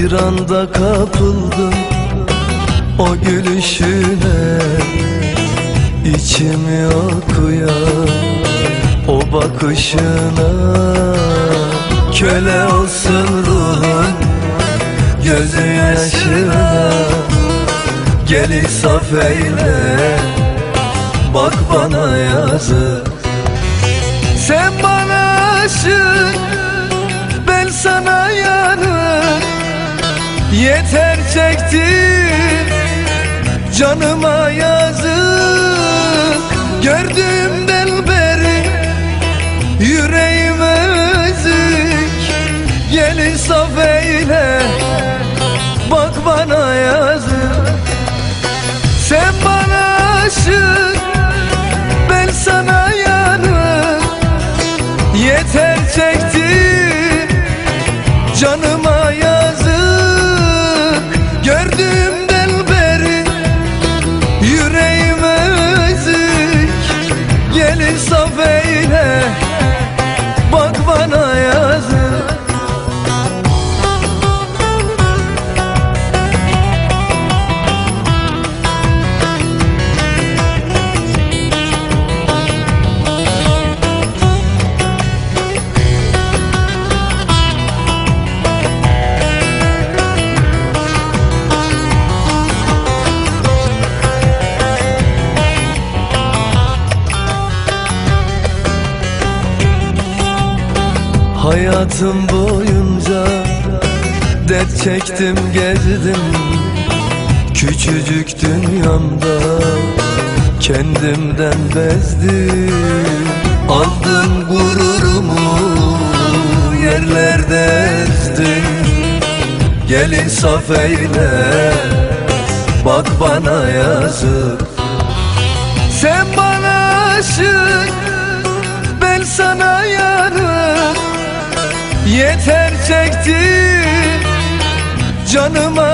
Bir anda kapıldım o gülüşüne. İçimi okuyan o bakışına. Köle olsun ruhun gözü yaşına. Gel insaf eyle bak bana yazık. Sen bana aşık Yeter çektim canıma yazık. Gördüğümden Gel insaf eyle Hayatım boyunca dert çektim gezdim. Küçücük dünyamda kendimden bezdim. Aldın gururumu yerlerde ezdim. Gel insaf eyle bak bana yazık. Sen bana Yeter çektim canıma